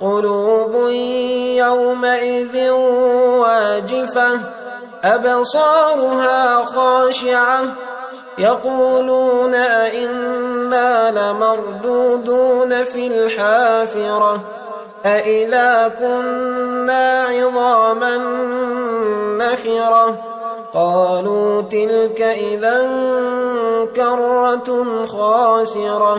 قُلُوبٌ يَوْمَئِذٍ وَاجِفَةٌ أَبْصَارُهَا خَاشِعَةٌ يَقُولُونَ أَإِنَّا لَمَرْدُودُونَ فِي الْحَافِرَةِ أَإِذَا كُنَّا عِظَامًا نَّخِرَةً؟ قَالُوا تِلْكَ إِذًا كَرَّةٌ خَاسِرَةٌ.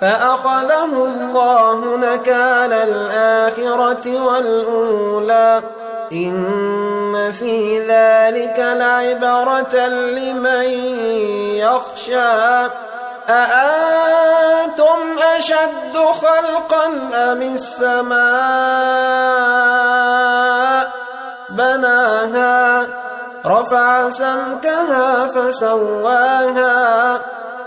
فَأَخَذَهُ اللَّهُ نَكَالَ الْآخِرَةِ وَالْأُولَىٰ. إِنَّ فِي ذَٰلِكَ لَعِبْرَةً لِّمَن يَخْشَىٰ. أَأَنتُمْ أَشَدُّ خَلْقًا أَمِ السَّمَاءُ ۚ؟ بَنَاهَا رَفَعَ سَمْكَهَا فَسَوَّاهَا.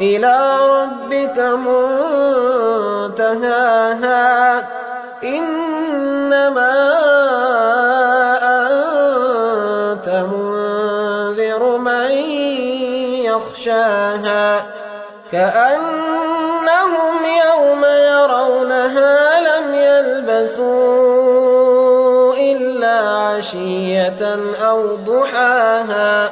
إِلَىٰ رَبِّكَ مُنتَهَاهَا. إِنَّمَا أَنتَ مُنذِرُ مَن يَخْشَاهَا. كَأَنَّهُمْ يَوْمَ يَرَوْنَهَا لَمْ يَلْبَثُوا إِلَّا عَشِيَّةً أَوْ ضُحَاهَا.